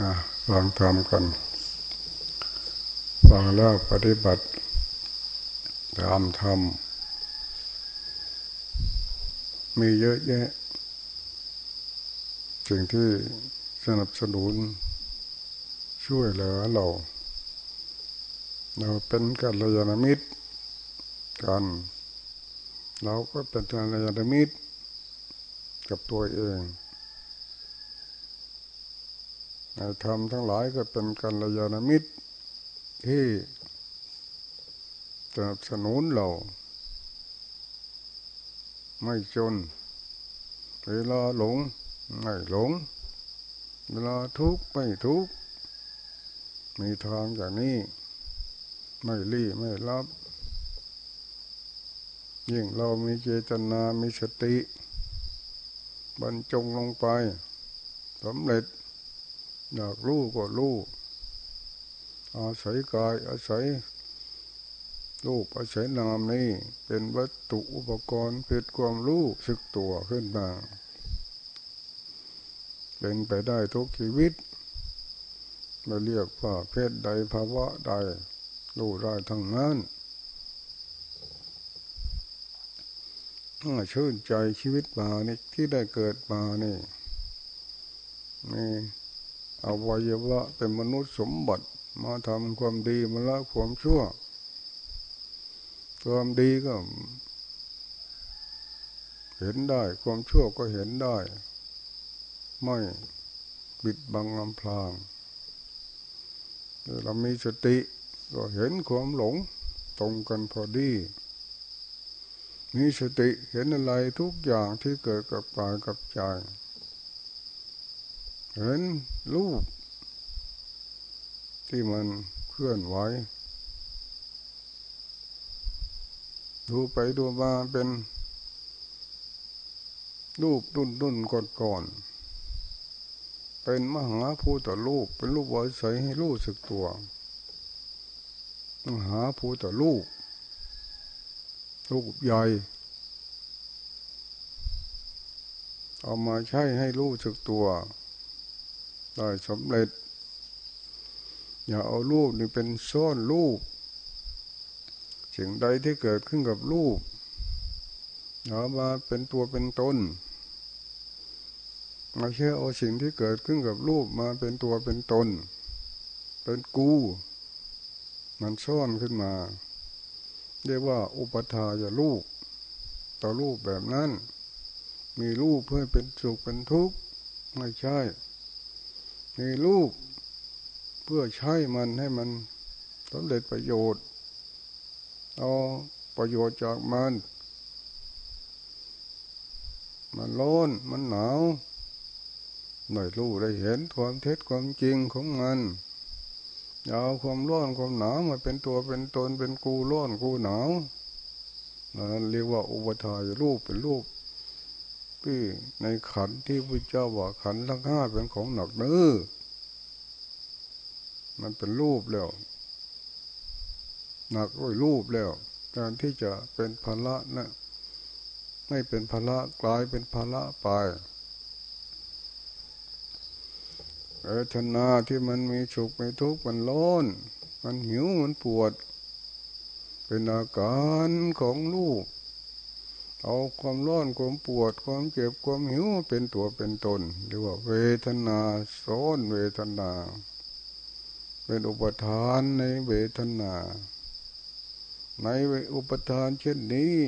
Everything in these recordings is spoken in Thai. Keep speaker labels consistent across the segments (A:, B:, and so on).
A: นะฟังธรรมกัน ฟังแล้วปฏิบัติตามธรรม มีเยอะแยะสิ่งที่สนับสนุนช่วยเหลือเรา เราเป็นกัลยาณมิตรกัน เราก็เป็นกัลยาณมิตรกับตัวเอง ธรรมทั้งหลายก็เป็นกัลยาณมิตรที่สนับสนุนเรา ไม่จน เวลาหลง ไม่หลง เวลาทุกข์ไม่ทุกข์มีทางอย่างนี้ ไม่รีไม่รับ ยิ่งเรามีเจตนา มีสติ บรรจงลงไปสำเร็จ อยากรู้ก็รู้อาศัยกายอาศัยรูปอาศัยนามนี่เป็นวัตถุอุปกรณ์เพื่อความรู้สึกตัวขึ้นมาเป็นไปได้ทุกชีวิตเราเรียกว่าเพศใดภาวะใดรู้ได้ทั้งนั้นชื่นใจชีวิตมานี่ที่ได้เกิดมานี่ นี่อวัยวะเป็นมนุษย์สมบัติ มาทำความดีมาละความชั่ว ความดีก็ เห็นได้ ความชั่วก็เห็นได้ ไม่บิดบังลำพลางเรามีสติก็เห็นความหลง ตรงกันพอดี มีสติเห็นอะไรทุกอย่างที่เกิดกับกายกับใจ เห็นรูป ที่มันเคลื่อนไหวดูไปดูมาเป็นรูปดุนดุนก่อนก่อนเป็นมหาภูตรูป เป็นรูปไว้ใสให้รู้สึกตัว มหาภูตรูป รูปใหญ่ เอามาใช้ให้รู้สึกตัว ได้สำเร็จ อย่าเอารูปนี่เป็นซ่อนรูป สิ่งใดที่เกิดขึ้นกับรูปเอามาเป็นตัวเป็นตนมาเชื่อเอาสิ่งที่เกิดขึ้นกับรูปมาเป็นตัวเป็นตน เป็นกู มันซ่อนขึ้นมา เรียกว่าอุปทาอย่ารูป ต่อรูปแบบนั้น มีรูปเพื่อเป็นสุขเป็นทุกข์ ไม่ใช่ มีลูกเพื่อใช้มันให้มันสำเร็จประโยชน์ เอาประโยชน์จากมัน มันร้อนมันหนาวหน่อยรู้ได้เห็นความเท็จความจริงของมันอย่าเอาความร้อนความหนาวมาเป็นตัวเป็นตนเป็นกูร้อนกูหนาวนั่นเรียกว่าอุปทายรูปเป็นรูป ที่ในขันที่พระเจ้าว่าขันทั้งห้าเป็นของหนักเนื้อมันเป็นรูปแล้ว หนักด้วยรูปแล้ว การที่จะเป็นภาระนะไม่เป็นภาระกลายเป็นภาระไปเอทนาที่มันมีสุขมีทุกข์มันร้อน มันหิวมันปวด เป็นอาการของรูป เอาความร้อนความปวดความเจ็บความหิวเป็นตัวเป็นตนหรือว่าเวทนาซ้อนเวทนา เป็นอุปทานในเวทนา ในอุปทานเช่นนี้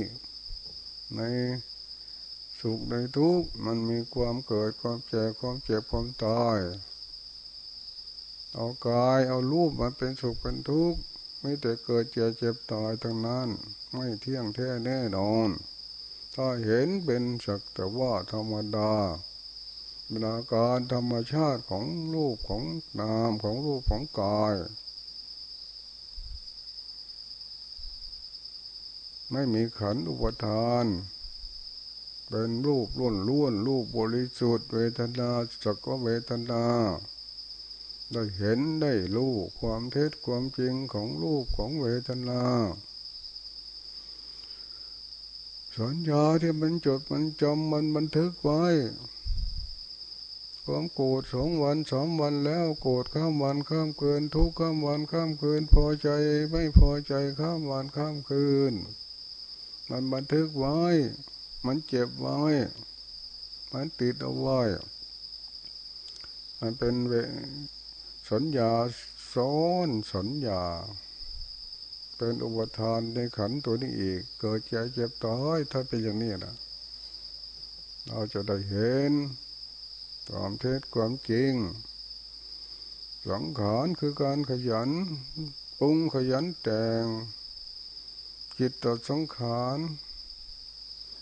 A: ในสุขในทุกข์มันมีความเกิดความเจ็บความเจ็บความตายเอากายเอารูปมาเป็นสุขเป็นทุกข์ไม่แต่เกิดเจ็บเจ็บตายทั้งนั้น ไม่เที่ยงแท้แน่นอน ถ้าเห็นเป็นสักแต่ว่าธรรมดาเป็นอาการธรรมชาติของรูปของนามของรูปของกาย ไม่มีขันอุปทาน เป็นรูปล้วนล้วนรูปบริสุทธิ์เวทนาสักว่าเวทนาได้เห็นได้รู้ความเท็จความจริงของรูปของเวทนา สัญญาที่มันจดมันจำมันบันทึกไว้ความโกรธสองวันสองวันแล้วโกรธข้ามวันข้ามคืน ทุกข้ามวันข้ามคืน พอใจไม่พอใจข้ามวันข้ามคืน มันบันทึกไว้ มันเจ็บไว้ มันติดเอาไว้ มันเป็นสัญญาซ้อนสัญญา เป็นอุปทานในขันตัวนี้อีก เกิดใจเจ็บตายถ้าเป็นอย่างนี้นะเราจะได้เห็นความเท็จความจริงสังขารคือการขยันปรุงขยันแต่งจิตต่อสังขาร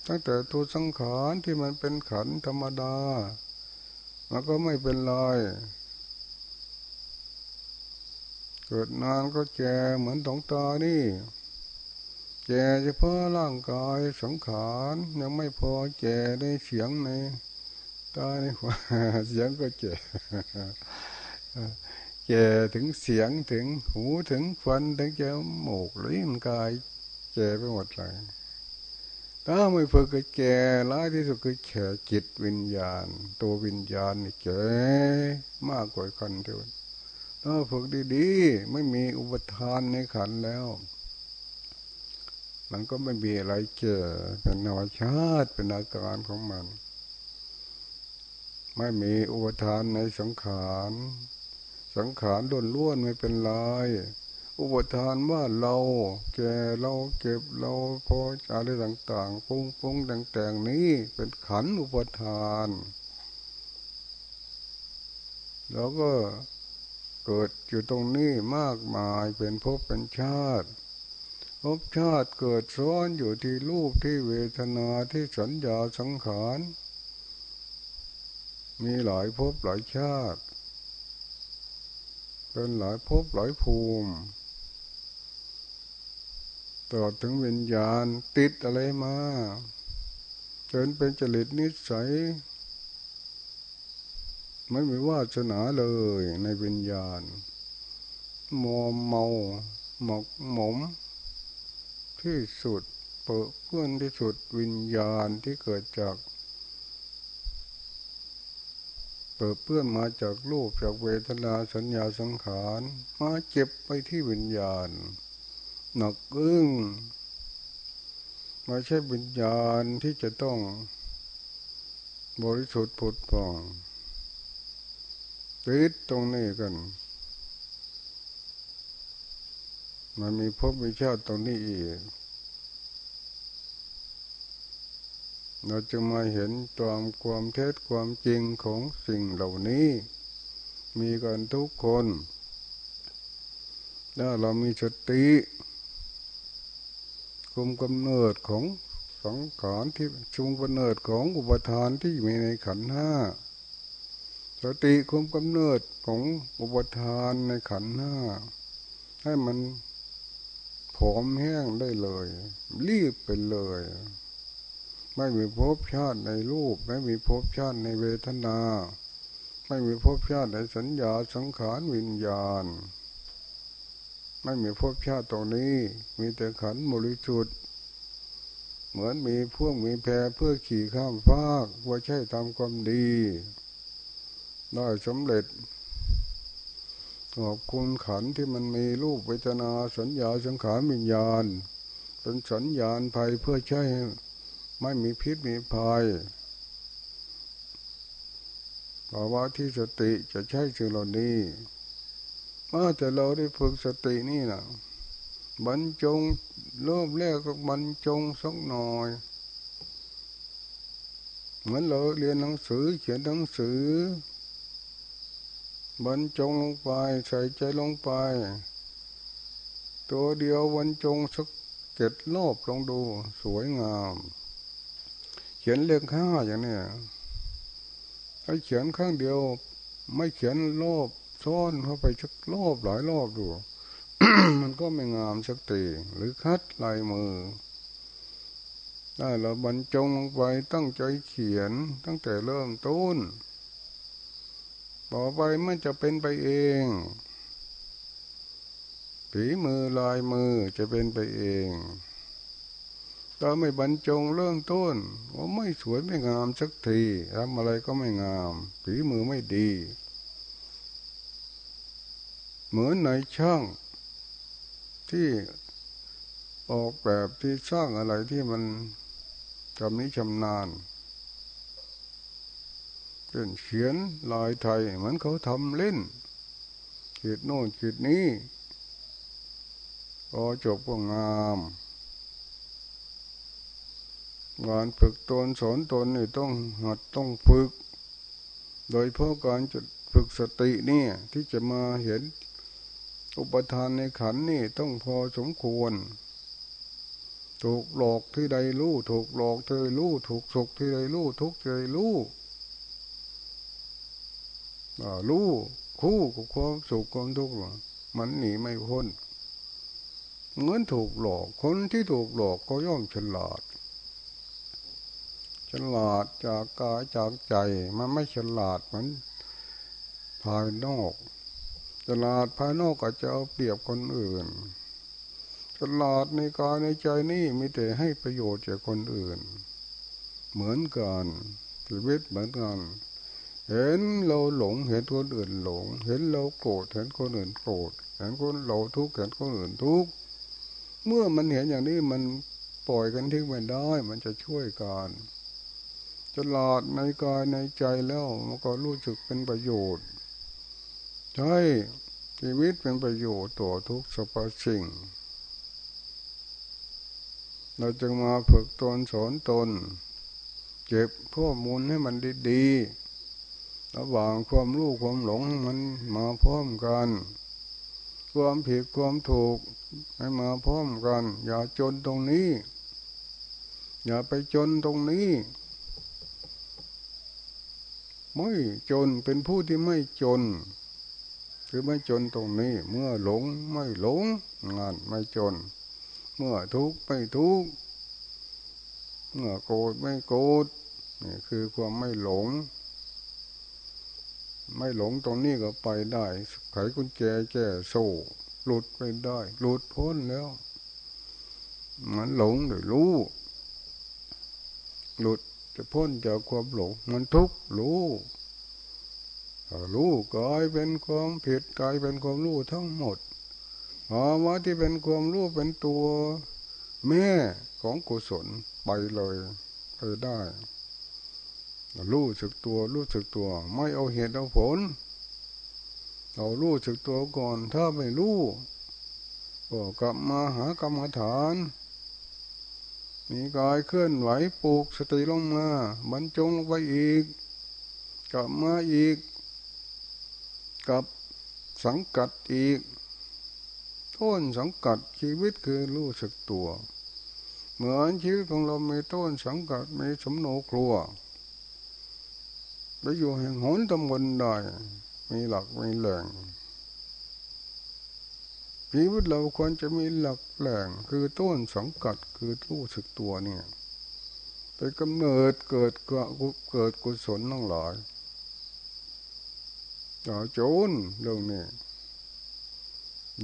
A: ตั้งแต่ตัวสังขารที่มันเป็นขันธรรมดา มันก็ไม่เป็นไร เกิดนานก็แก่เหมือนตองตานี่แก่เฉพาะร่างกายสังขารยังไม่พอแก่ในเสียงในตาในหัวเสียงก็แก่แก่ถึงเสียงถึงหูถึงฟันถึงจมูกลิ้นกายแก่ไปหมดเลยถ้าไม่ฝึกก็แก่ร้ายที่สุดคือแก่จิตวิญญาณ ตัววิญญาณนี่แก่มากกว่าคนเดียว ถ้าฝึกดีๆ ไม่มีอุปทานในขันแล้ว มันก็ไม่มีอะไรเกิดเป็นธรรมชาติเป็นอาการของมัน ไม่มีอุปทานในสังขารสังขารล้วนล้วนไม่เป็นไรอุปทานว่าเราแก่เราเก็บเราพออะไรต่างๆปุ้งปุ้งแต่งๆนี้เป็นขันอุปทาน แล้วก็ เกิดอยู่ตรงนี้มากมายเป็นภพเป็นชาติภพชาติเกิดซ้อนอยู่ที่รูปที่เวทนาที่สัญญาสังขาร มีหลายภพหลายชาติ เป็นหลายภพหลายภูมิตลอดถึงวิญญาณติดอะไรมาจนเป็นจริตนิสัย ไม่มีวาสนาเลยในวิญญาณมอมเมาหมกหมม ที่สุดเปิดเพื่อนที่สุดวิญญาณที่เกิดจากเปิดเพื่อนมาจากรูปจากเวทนาสัญญาสังขารมาเจ็บไปที่วิญญาณ หนักอึ้งไม่ใช่วิญญาณที่จะต้อง บริสุทธิ์ผุดผ่อง ติดตรงนี้กัน มันมีภพมีชาติตรงนี้อีก เราจะมาเห็นตามความเท็จความจริงของสิ่งเหล่านี้ มีกันทุกคน ถ้าเรามีสติคุมกำเนิดของสังขารที่ชุมกำเนิดของอุปทานที่มีในขันห้า สติคุมกำเนิดของอุปทานในขันห้าให้มันผอมแห้งได้เลย รีบไปเลย ไม่มีภพชาติในรูป ไม่มีภพชาติในเวทนา ไม่มีภพชาติในสัญญาสังขารวิญญาณ ไม่มีภพชาติตรงนี้ มีแต่ขันบริสุทธิ์เหมือนมีพวกมีแพเพื่อขี่ข้ามฟากว่าใช่ทำความดี ได้สำเร็จขอบคุณขันที่มันมีรูปเวทนาสัญญาสังขารวิญญาณ เป็นสัญญาณภัยเพื่อใช้ไม่มีพิษมีภัยภาวะที่สติจะใช้สิ่งเหล่านี้มาแต่เราได้ฝึกสตินี่นะบรรจงเริ่มแรกก็บรรจงสักหน่อย เหมือนเราเรียนหนังสือเขียนหนังสือ บรรจงลงไปใส่ใจลงไป ตัวเดียวบรรจงสักเจ็ดรอบลองดู สวยงาม เขียนเลขห้าอย่างนี้ถ้าเขียนข้างเดียว ไม่เขียนรอบซ้อนเข้าไปสักรอบหลายรอบดูมันก็ไม่งามสักตีหรือคัดลายมือได้เราบรรจงลงไปตั้งใจเขียนตั้งแต่เริ่มต้น ต่อไปมันจะเป็นไปเองผีมือลายมือจะเป็นไปเองถ้าไม่บรรจงเรื่องต้นว่าไม่สวยไม่งามสักทีทำอะไรก็ไม่งามผีมือไม่ดี เหมือนในช่าง ที่ออกแบบที่สร้างอะไรที่มันจำนี้ชำนาญ ช่นเขียนลายไทยเหมือนเขาทำเล่นขีดโน่นขีดนี้พอจบก็งามงานฝึกตนสอนตนนี่ต้องหัดต้องฝึก โดยเพราะการจะฝึกสตินี่ที่จะมาเห็นอุปทานในขันนี่ต้องพอสมควร ถูกหลอกที่ใดรู้ ถูกหลอกที่ใดรู้ ถูกสุขที่ใดรู้ ทุกที่ใดรู้ รู้คู่กับความสุขความทุกข์มันหนีไม่พ้นเหมือนถูกหลอกคนที่ถูกหลอกก็ย่อมฉลาด ฉลาดจากกายจากใจมันไม่ฉลาดเหมือนภายนอก ฉลาดภายนอกก็จะเอาเปรียบคนอื่น ฉลาดในกายในใจนี่มีแต่ให้ประโยชน์แก่คนอื่น เหมือนกันชีวิตเหมือนกัน เห็นเราหลง เห็นคนอื่นหลง เห็นเราโกรธเห็นคนอื่นโกรธเห็นคนเราทุกข์เห็นคนอื่นทุกข์เมื่อมันเห็นอย่างนี้มันปล่อยกันทิ้งไม่ได้ มันจะช่วยกันฉลาดในกายในใจแล้วมันก็รู้สึกเป็นประโยชน์ใช่ชีวิตเป็นประโยชน์ต่อทุกสรรพสิ่ง เราจึงมาฝึกตนสอนตนเก็บข้อมูลให้มันดีๆ ระหว่างความรู้ความหลงมันมาพร้อมกัน ความผิดความถูกให้มาพร้อมกัน อย่าจนตรงนี้ อย่าไปจนตรงนี้ไม่จนเป็นผู้ที่ไม่จน คือไม่จนตรงนี้ เมื่อหลงไม่หลง งานไม่จน เมื่อทุกข์ไม่ทุกข์เมื่อโกรธไม่โกรธนี่คือความไม่หลง ไม่หลงตรงนี้ก็ไปได้ ไขกุญแจแก่โซ่หลุดไปได้ หลุดพ้นแล้ว มันหลงหรือรู้ หลุดจะพ้นจากความหลง มันทุกข์รู้รู้กลายเป็นความผิดกลายเป็นความรู้ทั้งหมดภาวะที่เป็นความรู้เป็นตัว แม่ของกุศลไปเลยไปได้ รู้สึกตัวรู้สึกตัว ไม่เอาเหตุเอาผล เรารู้สึกตัวก่อน ถ้าไม่รู้ก็กลับมาหากรรมฐาน มีกายเคลื่อนไหวปลูกสติลงมาบรรจงลงไปอีก กลับมาอีก กับสังกัดอีก ต้นสังกัดชีวิตคือรู้สึกตัว เหมือนชีวิตของเรามีต้นสังกัดมีสมโนครัว ไปอยู่แห่งหนตำบลใดมีหลักมีแหล่งชีวิตเราควรจะมีหลักแหล่งคือต้นสังกัดคือรู้สึกตัวเนี่ยไปกำเนิดเกิดเกิดกุศลทั้งหลายอย่าโจนเรื่องนี้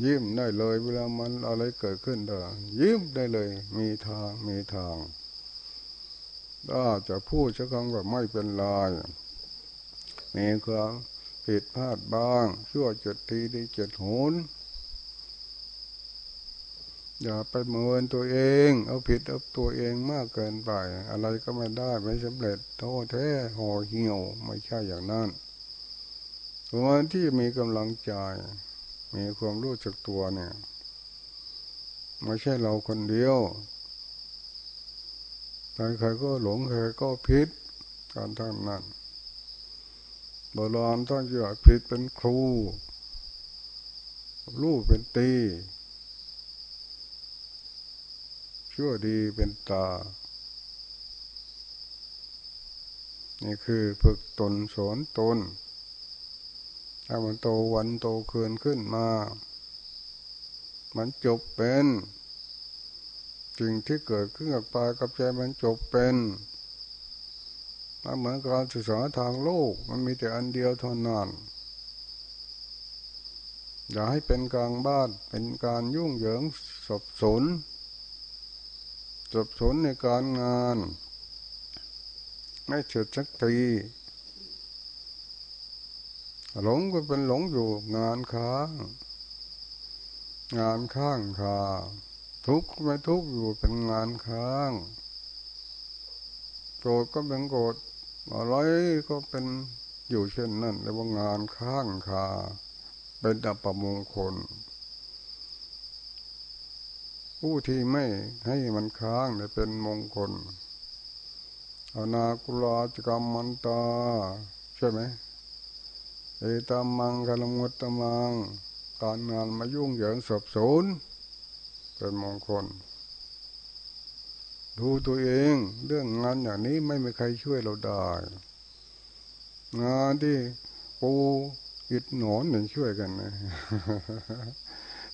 A: ยิ้มได้เลย เวลามันอะไรเกิดขึ้นเด้อยิ้มได้เลย มีทางมีทางถ้าจะพูดสักครั้งก็ไม่เป็นไร มีความผิดพลาดบ้าง ชั่วจุดทีดีจุดโหนอย่าไปเมินตัวเอง เอาผิดเอาตัวเองมากเกินไป อะไรก็ไม่ได้ไม่สำเร็จโทษแท้ห่อเหี่ยวไม่ใช่อย่างนั้นคนที่มีกำลังใจ มีความรู้จักตัวเนี่ยไม่ใช่เราคนเดียวใครๆก็หลงใครก็ผิดการทั้งนั้น โบราณต้องเยอะผิดเป็นครูรู้เป็นตี ชั่วดีเป็นตา นี่คือฝึกตนสอนตนถ้ามันโตวันโตคืนขึ้นมา มันจบเป็นสิ่งที่เกิดขึ้นกับปากับใจมันจบเป็น มันเหมือนการศึกษาทางโลก มันมีแต่อันเดียวเท่านั้นอย่าให้เป็นกลางบ้านเป็นการยุ่งเหยิงสับสนสับสนในการงาน ไม่เฉดสักทีหลงก็เป็นหลงอยู่งานค้าง งานข้างคาทุกข์ไม่ทุกข์อยู่เป็นงานค้างโกรธก็เป็นโกรธ อะไรก็เป็นอยู่เช่นนั้นเรียกว่างานข้างคา เป็นดับประมงคล ผู้ที่ไม่ให้มันค้างเนี่ยเป็นมงคลอนาคุลาจกรรมมันตา ใช่ไหมเอตามังคลมุตตมัง การงานมายุ่งเหยิงสับสนเป็นมงคล ดูตัวเองเรื่องงานอย่างนี้ไม่มีใครช่วยเราได้ งานที่ปูอิดหนอนหนึ่งช่วยกันนะ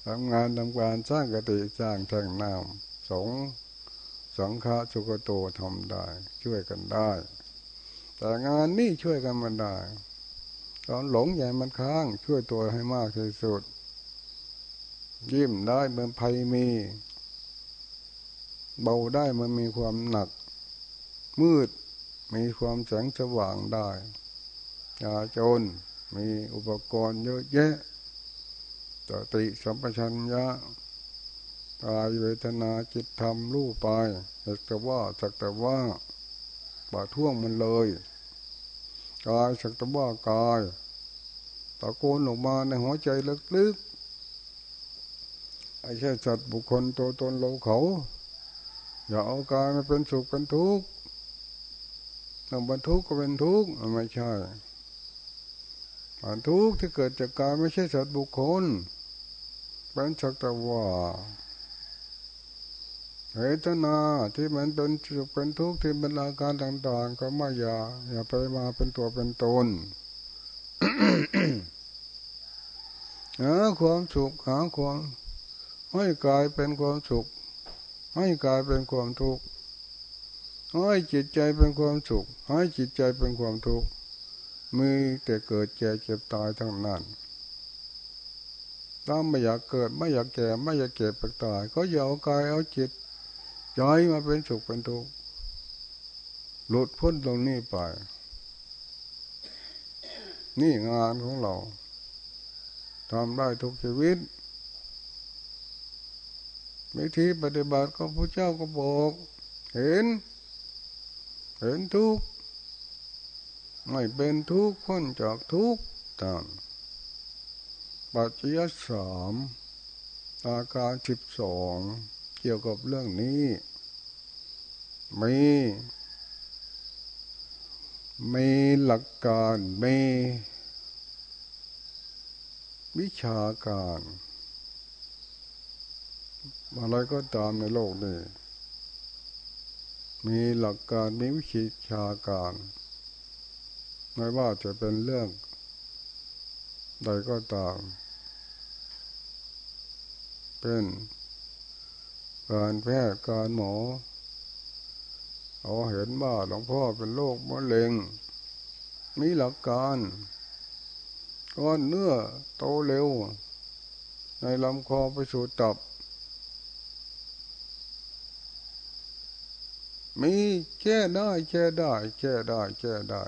A: ทำงานทำการสร้างกติสร้างแท่งน้ำสงสังฆะสุกโตทำได้ ช่วยกันได้ แต่งานนี้ช่วยกันมันได้ ตอนหลงใหญ่มันค้าง ช่วยตัวให้มากที่สุด ยิ้มได้เมื่อภัยมี เบาได้มันมีความหนัก มืดมีความแสงสว่างได้ยาจนมีอุปกรณ์เยอะแยะตติสัมปชัญญะกายเวทนาจิตธรรมรู้ไปสักแต่ว่าสักแต่ว่าบาท่วงมันเลยกายสักแต่ว่ากายตะโกนออกมาในหัวใจลึกๆไอ้แค่สัตว์บุคคลตัวตนเราเขา อย่าเอากายมาเป็นสุขเป็นทุกข์ทำเป็นทุกข์ก็เป็นทุกข์ไม่ใช่ทุกข์ที่เกิดจากกายไม่ใช่สัตว์บุคคลเป็นสักต่ว่าเหตุนาที่มันเป็นสุขเป็นทุกข์ที่เป็นอาการต่าง ๆ ก็ไม่อย่าอย่าไปมาเป็นตัวเป็นตนหาความสุขหาความให้กายเป็นความสุข ให้กายเป็นความทุกข์ให้จิตใจเป็นความสุขให้จิตใจเป็นความทุกข์มีแต่เกิดแก่เจ็บตายทั้งนั้นถ้าไม่อยากเกิดไม่อยากแก่ไม่อยากเก็บไปตาย ก็อย่าเอากายเอาจิตใจมาเป็นสุขเป็นทุกข์หลุดพ้นตรงนี้ไป นี่งานของเราทำได้ทุกชีวิต วิธีปฏิบัติของพระเจ้าก็บอก เห็น เห็นทุกข์ไม่เป็นทุกข์พ้นจากทุกข์ตามปัจจัยสามอาการสิบสองเกี่ยวกับเรื่องนี้มีมีหลักการมีวิชาการ อะไรก็ตามในโลกนี้ มีหลักการมีวิชาการ ไม่ว่าจะเป็นเรื่อง ใดก็ตาม เป็นการแพทย์การหมอเอาเห็นว่าหลวงพ่อเป็นโรคมะเร็ง มีหลักการก้อนเนื้อโตเร็ว ในลำคอไปสู่ตับ มีแก้ได้แก้ได้แก้ได้แก้ได้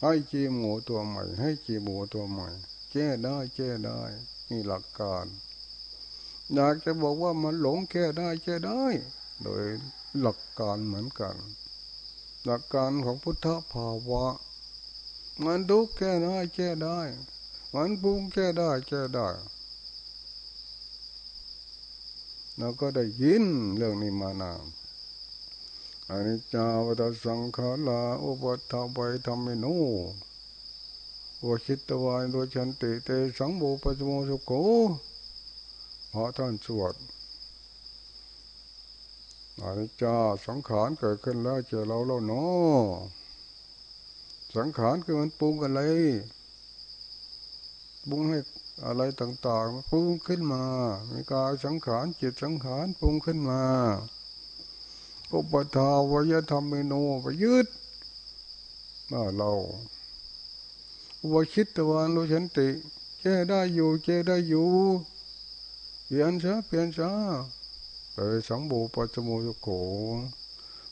A: ให้จีหมูตัวใหม่ ให้จีหมูตัวใหม่แก้ได้แก้ได้นี่หลักการอยากจะบอกว่ามันหลงแก้ได้แก้ได้ โดยหลักการเหมือนกัน หลักการของพุทธภาวะ มันทุกแก้ได้แก้ได้ มันปุงแก้ได้แก้ได้เราก็ได้ยินเรื่องนี้มานาน อนิจจาวัฏสังขาราอุปทาไปธรรมิโนวชิตวายโดยฉันติเตสังโบปัจโมสุโกพระท่านสวดอนิจจาสังขารเกิดขึ้นแล้วเจอเราแล้วเนาะสังขารคือมันปรุงอะไรปรุงให้อะไรต่างๆปรุงขึ้นมา มีกายสังขารจิตสังขารปรุงขึ้นมา อุปทาวยธรรมโนไปยึดว่าเราวชิตตวันโลชันติแก้ได้อยู่แก้ได้อยู่เปลี่ยนซะเปลี่ยนซะไปสังบูปัจมโยโก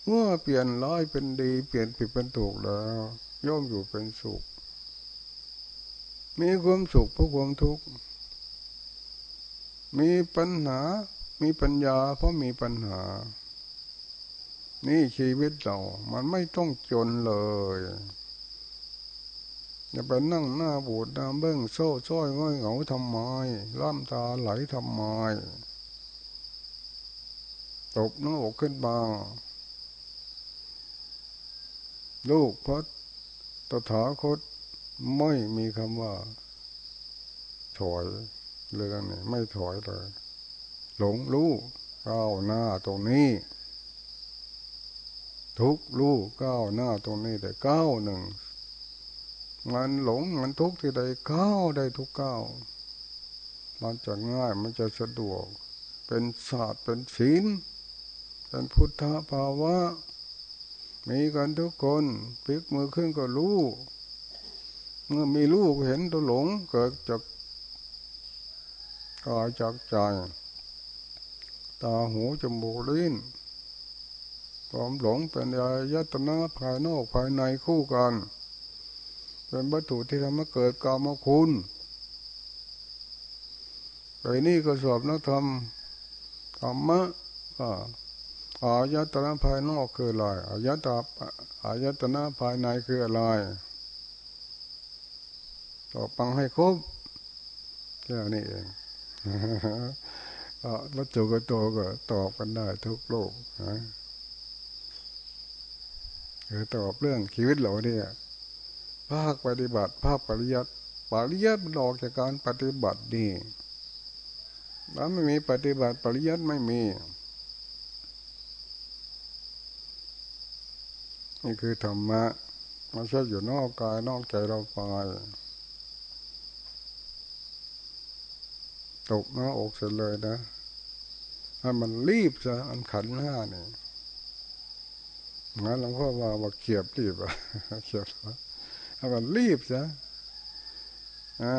A: เมื่อเปลี่ยนร้ายเป็นดี เปลี่ยนผิดเป็นถูกแล้ว ย่อมอยู่เป็นสุข มีความสุขเพราะความทุกข์มีปัญหา มีปัญญาเพราะมีปัญหา นี่ชีวิตเรา มันไม่ต้องจนเลยอย่าไปนั่งหน้าบูดหน้าเบิ้งโซ่ซ้อยง่อยเหงาทำไมล่ำตาไหลทำไมตบน้าอกขึ้นมาลูกพระตถาคตไม่มีคำว่า ถอยเรื่องนี้ไม่ถอยเลย หลงรู้ก้าวหน้าตรงนี้ ทุกรู้ก้าวหน้าตรงนี้แต่ก้าวหนึ่ง มันหลงมันทุกที่ใดก้าวได้ทุกก้าวมันจะง่ายมันจะสะดวก เป็นศาสตร์เป็นศีลเป็นพุทธภาวะ มีกันทุกคนพลิกมือขึ้นก็รู้เมื่อมีลูกเห็นตัวหลงเกิดจากกายจากใจ ตาหูจมูกลิ้น ความหลงเป็นอายตนะภายนอกภายในคู่กัน เป็นวัตถุที่ทำให้เกิดกรรมคุณไปนี่ก็สอบนักธรรมธรรมะอายตนะภายนอกคืออะไรอายตนะอายตนะภายในคืออะไรตอบฟังให้ครบแค่นี้เองวัตถุกโตก็ตอบกันได้ทุกโลกนะ คือตอบเรื่องชีวิตเราเนี่ยภาคปฏิบัติ ภาคปริยัติปริยัติมันออกจากการปฏิบัตินี่ถ้าไม่มีปฏิบัติปริยัติไม่มีนี่คือธรรมะมันใช่อยู่นอกกายนอกใจเราไปตกหน้าอกเสร็จเลยนะให้มันรีบซะอันขันห้านี่ งั้นหลวงพ่อว่าว่าเขียบรีบอะเขียบให้มันรีบซะอ่า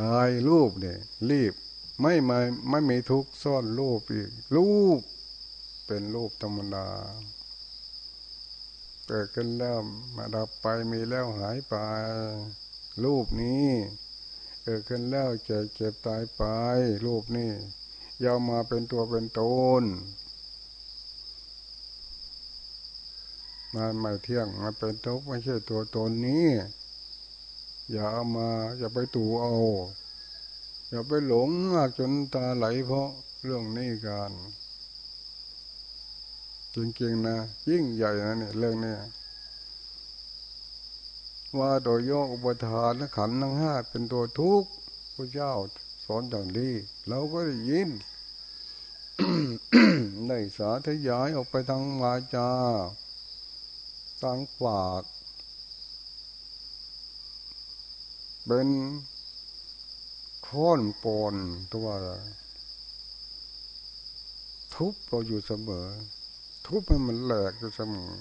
A: กายรูปเนี่ย รีบ ไม่ไม่ไม่มีทุกข์ซ่อนรูปอีก รูป เป็นรูปธรรมดาเกิดขึ้นแล้วมาดับไปมีแล้วหายไป รูปนี้เกิดขึ้นแล้วเจ็บเจ็บตายไป รูปนี้ยาวมาเป็นตัวเป็นตน มันไม่เที่ยงมันเป็นทุกข์ไม่ใช่ตัวตนนี้ อย่าเอามาอย่าไปตู่เอา อย่าไปหลงมากจนตาไหลเพราะเรื่องนี้กันจริงๆนะยิ่งใหญ่นะเนี่ยเรื่องนี้ว่าโดยโยกอุปทานและขันทั้งห้าเป็นตัวทุกข์พระเจ้าสอนอย่างนี้เราก็ได้ยินได้สาธยายออกไปทางวาจา ทางปากเป็นค้อนปอนตัว ทุบเราอยู่เสมอ ทุบให้มันแหลกอยู่เสมอ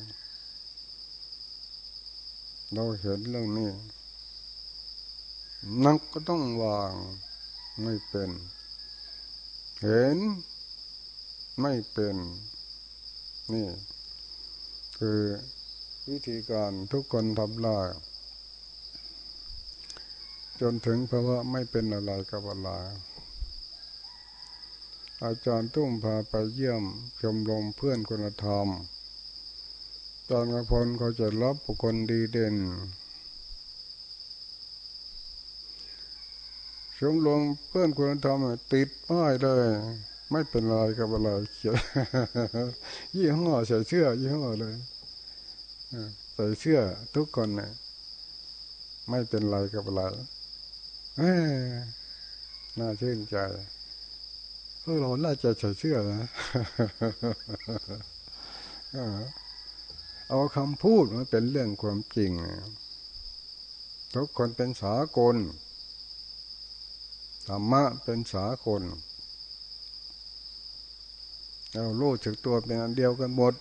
A: เราเห็นเรื่องนี้นักก็ต้องวางไม่เป็น เห็นไม่เป็น นี่ คือ วิธีการทุกคนทำได้จนถึงเพราว่าไม่เป็นอะไรกับอะไรอาจารย์ตุ้มพาไปเยี่ยมชมรมเพื่อนคุณธรรมตอนกระพลเขาจะรับบุคคลดีเด่นชมรมเพื่อนคุณธรรมติดป้ายเลย ไม่เป็นไรกับอะไรเขียนยี่ห้อใส่เสื้อยี่ห้อเลย ใส่เสื้อทุกคนนี่ยไม่เป็นไรกับอะไรน่าชื่นใจเออเราน่าจะใส่เสื้อนะเอาคำพูดมาเป็นเรื่องความจริง ทุกคนเป็นสากลธรรมะเป็นสากลเราโลดถึกตัวเป็นอันเดียวกันหมด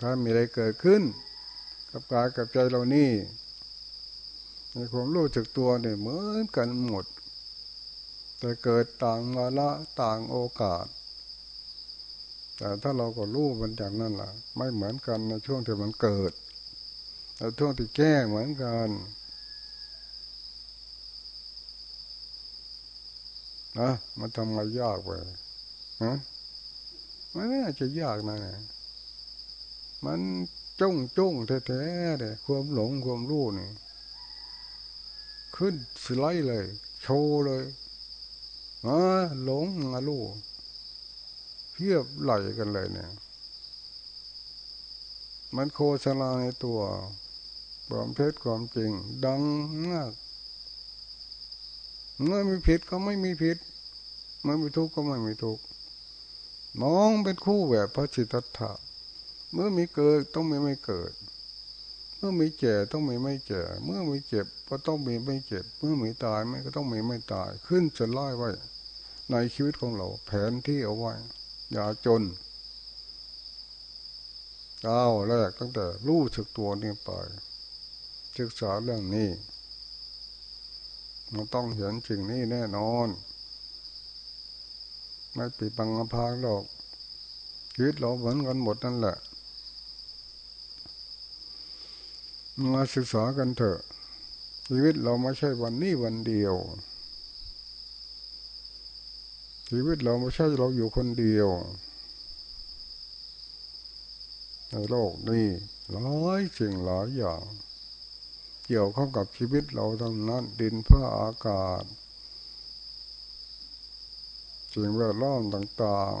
A: ถ้ามีอะไรเกิดขึ้น กับกายกับใจเรานี่ในความรู้จักตัวเนี่ยเหมือนกันหมด แต่เกิดต่างมาละต่างโอกาส แต่ถ้าเราก็รู้มันจากนั่นแหละไม่เหมือนกันในช่วงที่มันเกิดแต่ช่วงที่แก้เหมือนกันนะมันทำไงยากไปฮะมันไม่น่าจะยากนะเนี่ย มันจ้องจ้องแท้ๆเลยความหลงความรู้นี่ขึ้นสไลด์เลย โชว์เลยอ่าหลงมาลู่เพียบไหลกันเลยเนี่ย มันโคชลาในตัวความเท็จความจริง ดังมากเมื่อมีผิดก็ไม่มีผิดเมื่อมีทุกข์ก็ไม่มีทุกข์มองเป็นคู่แบบพระจิตตถะ เมื่อมีเกิดต้องมีไม่เกิด เมื่อมีเจ็บต้องมีไม่เจ็บเมื่อมีเจ็บก็ต้องมีไม่เจ็บ เมื่อมีตายไม่ก็ต้องมีไม่ตาย ขึ้นจะไล่ไว้ ในชีวิตของเรา แผนที่เอาไว้ อย่าจนก้าวแรกตั้งแต่รู้สึกตัวนี้ไปศึกษาเรื่องนี้มันต้องเห็นสิ่งนี้แน่นอน ไม่ปิดบังอภางหรอกชีวิตเราเหมือนกันหมดนั่นแหละ มาศึกษากันเถอะ ชีวิตเราไม่ใช่วันนี้วันเดียว ชีวิตเราไม่ใช่เราอยู่คนเดียวในโลกนี้หลายสิ่งหลายอย่าง เกี่ยวข้องกับชีวิตเราทั้งนั้น ดินผ้าอากาศสิ่งแวดล้อมต่าง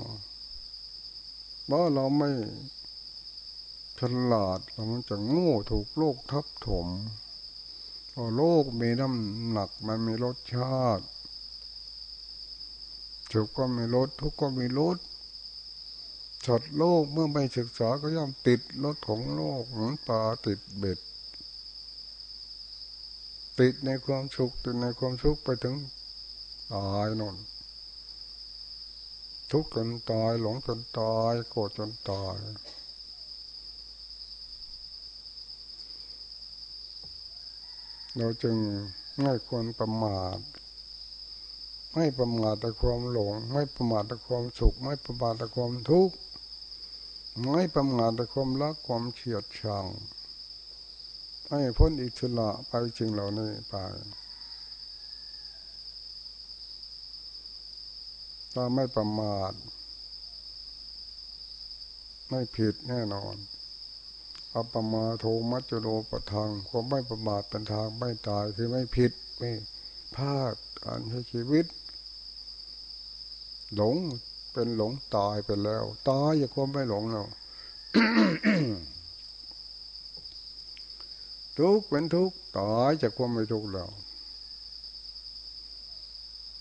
A: ๆเพราะเราไม่ ฉลาดเรามันจะโง่ถูกโลกทับถมพอโลกมีน้ำหนักมันมีรสชาติสุขก็มีรสทุกข์ก็มีรสสดโลกเมื่อไม่ศึกษาก็ย่อมติดรสของโลกเหมือนปลาติดเบ็ด ติดในความสุขติดในความสุขไปถึงตายนนทุกข์จนตายหลงจนตายโกรธจนตาย เราจึงไม่ควรประมาท ไม่ประมาทแต่ความหลง ไม่ประมาทแต่ความสุข ไม่ประมาทแต่ความทุกข์ไม่ประมาทแต่ความรักความเฉียดชังให้พ้นอิสระไปจริงเหล่านี้ไปถ้าไม่ประมาท ไม่ผิดแน่นอน อัปมาโทมัจโรปทางความไม่ประมาทเป็นทางไม่ตายคือไม่ผิดไม่พลาดการใช้ชีวิต หลงเป็นหลงตายไปแล้ว ตายอย่าความไม่หลงเราทุกเป็นทุกตายจากความไม่ทุกแล้ว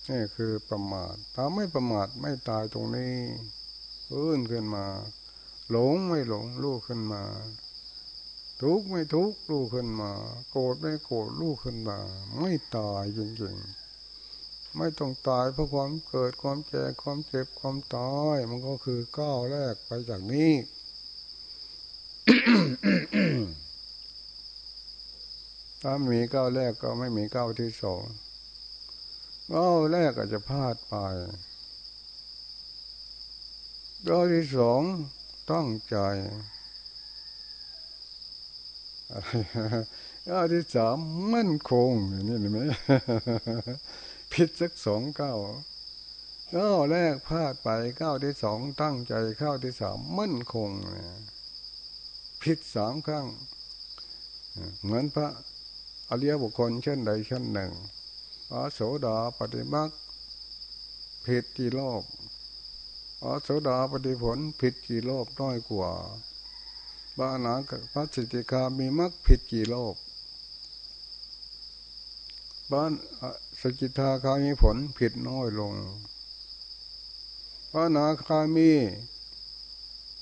A: นี่คือประมาทถ้าไม่ประมาทไม่ตายตรงนี้พื้นขึ้นมา หลงไม่หลงลูกขึ้นมา ทุกไม่ทุกข์รู้ขึ้นมา โกรธไม่โกรธรู้ขึ้นมา ไม่ตายจริงๆ ไม่ต้องตายเพราะความเกิดความแก่ความเจ็บความตายมันก็คือก้าวแรกไปจากนี้ถ้ามีก้าวแรกก็ไม่มีก้าวที่สองก้าวแรกอาจจะพลาดไปก้าวที่สองตั้งใจ ก้าวที่สามมั่นคงนี่เห็นไหมผิดสักสองเก้าวก้าวแรกพลาดไปก้าวที่สองตั้งใจก้าวที่สามมั่นคงผิดสามครั้งเหมือนพระอริยบุคคลเช่นใดเช่นหนึ่งพระโสดาปฏิบัติผิดกี่รอบพระโสดาปฏิผลผิดกี่รอบน้อยกว่า บานากับพระสิทธิคามีมรรคผิดกี่โลกบ้านสกิทาคามีผลผิดน้อยลงพระนาคามี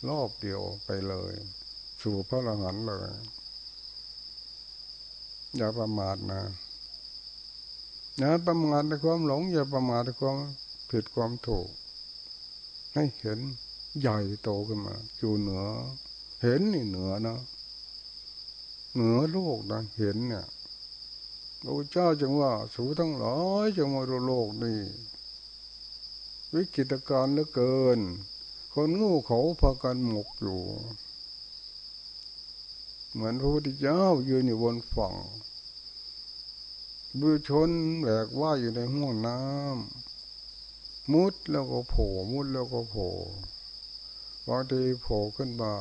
A: รอบเดียวไปเลย สู่พระอรหันต์เลย อย่าประมาทนะอย่าประมาทในความหลง อย่าประมาทในความผิดความถูก ให้เห็นใหญ่โตขึ้นมาอยู่เหนือ เห็นนี่เหนือนะเหนือโลกนะเห็นเนี่ยพระเจ้าจึงว่า สูทั้งหลายจงมาดูโลกนี่วิกฤตการณ์เหลือเกิน คนงูเขาพากันหมกอยู่ เหมือนพระพุทธเจ้ายืนอยู่บนฝั่งบือชนแบกว่าอยู่ในห้วงน้ำมุดแล้วก็โผล่มุดแล้วก็โผล่บางทีโผล่ขึ้นมา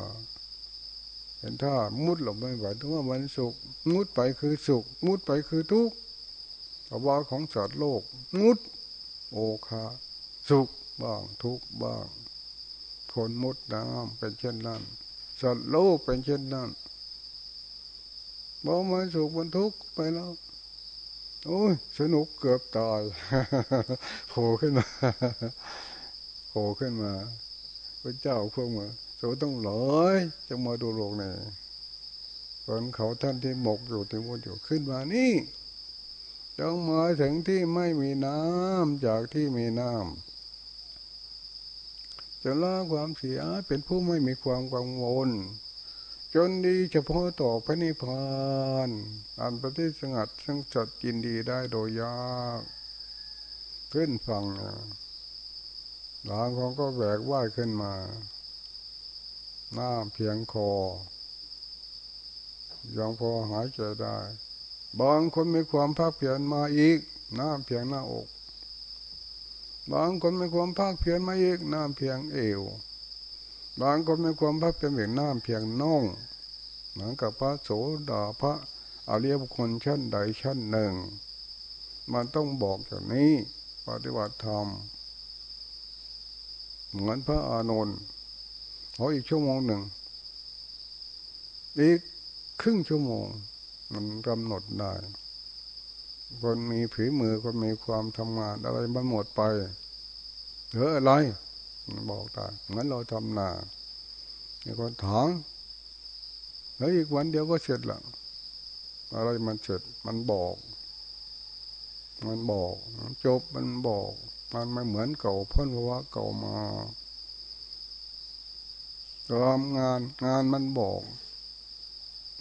A: เห็นถ้ามุดหลบไม่ไหวถึงว่ามันสุขมุดไปคือสุขมุดไปคือทุกข์ภาวะของสัตว์โลก มุด โอคาสุขบ้างทุกข์บ้าง คนมุดน้ำเป็นเช่นนั้นสัตว์โลกเป็นเช่นนั้นบอกมันสุขมันทุกข์ไปแล้วโอ้ยสนุกเกือบตายโผล่ขึ้นมาโผล่ขึ้นมาพระเจ้าพวกมา สต้องหลอยจะมาดูโลกนี่คนเขาท่านที่หมกอยู่ที่มุดอยู่ขึ้นมานี่ต้องมาถึงที่ไม่มีน้ำจากที่มีน้ำจะละความเสียเป็นผู้ไม่มีความกังวล จนดีเฉพาะต่อพระนิพพานอันปฏิสงัดซึ่งจัดกินดีได้โดยยากขึ้นฟังหลางของก็แบกว่ายขึ้นมา น้าเพียงคอยังพอหายใจได้ บางคนมีความภาคเพียรมาอีก น้าเพียงหน้าอก บางคนมีความภาคเพียรมาอีก น้าเพียงเอว บางคนมีความพักเป็นเพียงน้ำเพียงน่องเหมือนกับพระโสดาพระอาเริยบุคคลชั้นใดชั้นหนึ่ง มันต้องบอกอย่างนี้ ปฏิบัติธรรม เหมือนพระอานนท์ ขออีกชั่วโมงหนึ่ง อีกครึ่งชั่วโมง มันกำหนดได้ คนมีผีมือคนมีความทำงานอะไรมันหมดไปเหลืออะไร บอกได้เหมือนเราทำนามีคนถางแล้วอีกวันเดียวก็เสร็จละอะไรมันเสร็จมันบอก มันบอกจบมันบอก มันไม่เหมือนเก่าพ้นภาวะเก่ามา ทำงานงานมันบอก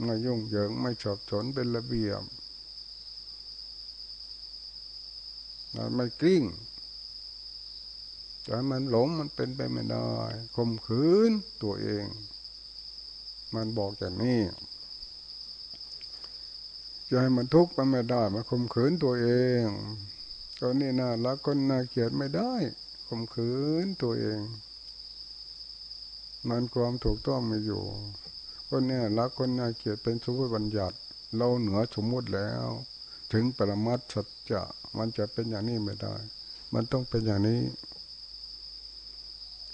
A: ไม่ยุ่งเหยิงไม่ฉบฉนเป็นระเบียบมันไม่กลิ้งแต่มันหลงมันเป็นไปไม่ได้ข่มขืนตัวเอง มันบอกอย่างนี้จะให้มันทุกข์มันไม่ได้มันข่มขืนตัวเองตอนนี้น่ารักคนน่าเกลียดไม่ได้ข่มขืนตัวเอง มันความถูกต้องไม่อยู่คนนี้รักคนน่าเกลียดเป็นสมมติบัญญัติ เราเหนือสมมติแล้ว ถึงปรมัตสัจจะมันจะเป็นอย่างนี้ไม่ได้ มันต้องเป็นอย่างนี้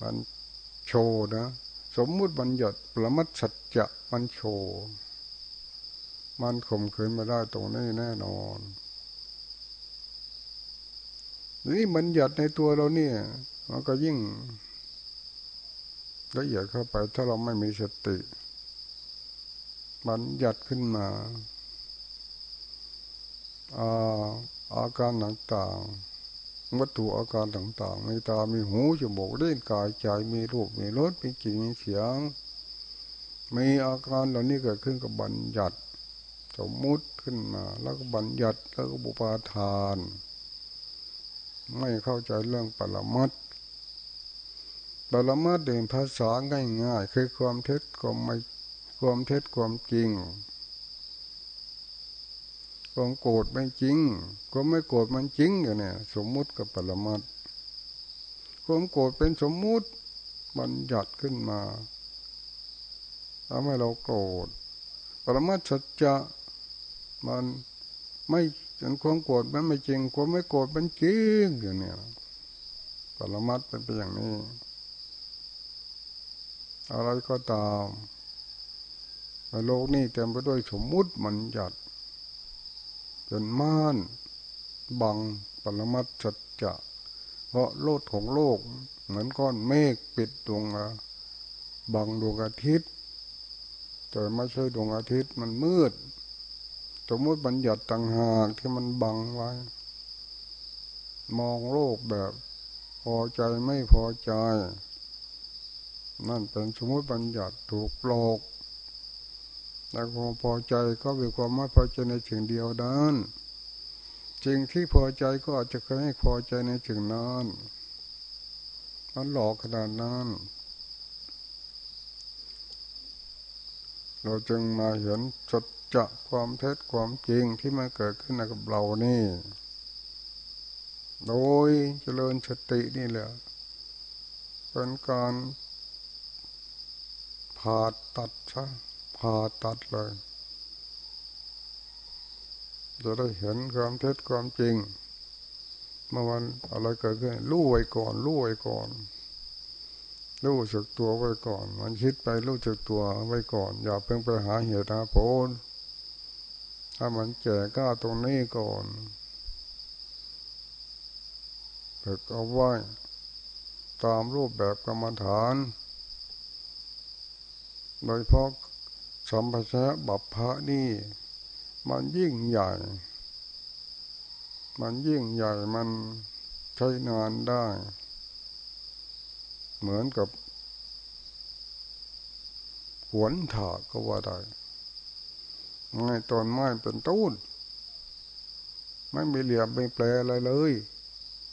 A: มันโชว์นะ สมมุติบัญญัติปรมัดสัจจะมันโชว์มันข่มขืนมาได้ตรงนี้แน่นอนนี่บัญญัติในตัวเราเนี่ย มันก็ยิ่ง ละเอียดเข้าไปถ้าเราไม่มีสติบัญญัติขึ้นมาอาอาการต่างๆ วัตถุอาการต่างๆ มีตา มีหูจมูกเล่นกายใจ มีรูป มีรส มีกลิ่น มีเสียง มีอาการเหล่านี้เกิดขึ้นกับบัญญัติสมมุติขึ้นมา แล้วก็บัญญัติแล้วก็บุปาทาน ไม่เข้าใจเรื่องปรมัต ปรมัตเด่นภาษาง่ายๆคือความเท็จความไม่ความเท็จความจริงความโกรธมันจริงความไม่โกรธมันจริงอย่างนี้สมมุติกับปรมัตความโกรธเป็นสมมุติบัญญัติขึ้นมาทำให้เราโกรธปรมัตสัจจะมันไม่จนความโกรธมันไม่จริงความไม่โกรธมันจริงอย่างนี้ปรมัตเป็นไปอย่างนี้ อะไรก็ตามโลกนี้เต็มไปด้วยสมมุติมันหยัด จนม่านบังปรมัตสัจจะเพราะโลกของโลก เหมือนก้อนเมฆปิดดวงบังดวงอาทิตย์แต่ไม่ใช่ดวงอาทิตย์มันมืด สมมติบัญญัติต่างหากที่มันบังไว้ มองโลกแบบพอใจไม่พอใจ นั่นเป็นสมมติบัญญัติถูกโลกแต่ความพอใจก็เป็นความไม่พอใจในสิ่งเดียวด้นสิ่งที่พอใจก็อาจจะเคยให้พอใจในสิ่งนั้นมันหลอกขนาดนั้น เราจึงมาเห็นจดจะความเท็จความจริงที่มาเกิดขึ้นกับเรานี่ โดยเจริญสตินี่แหละเป็นการาตัดซะผ่าตัดเลยจะได้เห็นความเท็จความจริงเมื่อวันอะไรเกิดขึ้นรู้ไว้ก่อนรู้ไว้ก่อนรู้สึกตัวไว้ก่อน มันคิดไปรู้สึกตัวไว้ก่อน อย่าเพิ่งไปหาเหตุหาผลถ้ามันแก่ก้าตรงนี้ก่อนฝึกเอาไว้ ตามรูปแบบกรรมฐาน โดยเพราะสัมปชัญญะบัพพะนี่ มันยิ่งใหญ่ มันยิ่งใหญ่มันใช้งานได้ เหมือนกับหวนถาก็ว่าได้ไม้ต้นไม้เป็นต้นไม่มีเหลี่ยมไม่แปลอะไรเลย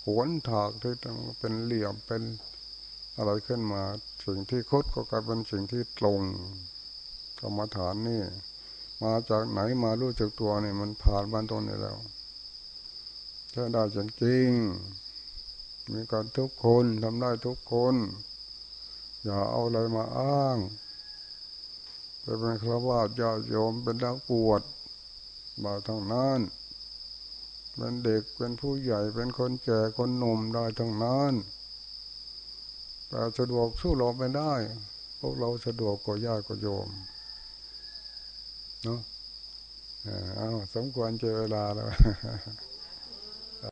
A: หวนถากที่ต้องเป็นเหลี่ยมเป็นอะไรขึ้นมา สิ่งที่คดก็กลายเป็นสิ่งที่ตรงกรรมฐานนี่ มาจากไหนมารู้จักตัวนี่มันผ่านบ้านตรงนี้แล้วใช้ได้จริงมีการทุกคนทำได้ทุกคน อย่าเอาอะไรมาอ้างไปเป็นครวาสญาโยมเป็นนักปวดมาทางนั้นเป็นเด็กเป็นผู้ใหญ่เป็นคนแก่คนหนุ่มได้ทั้งนั้น แต่สะดวกสู้เราไม่ได้ พวกเราสะดวกกว่าญาติกว่าโยมเนาะอ้าวสมควรเจอเวลาแล้ว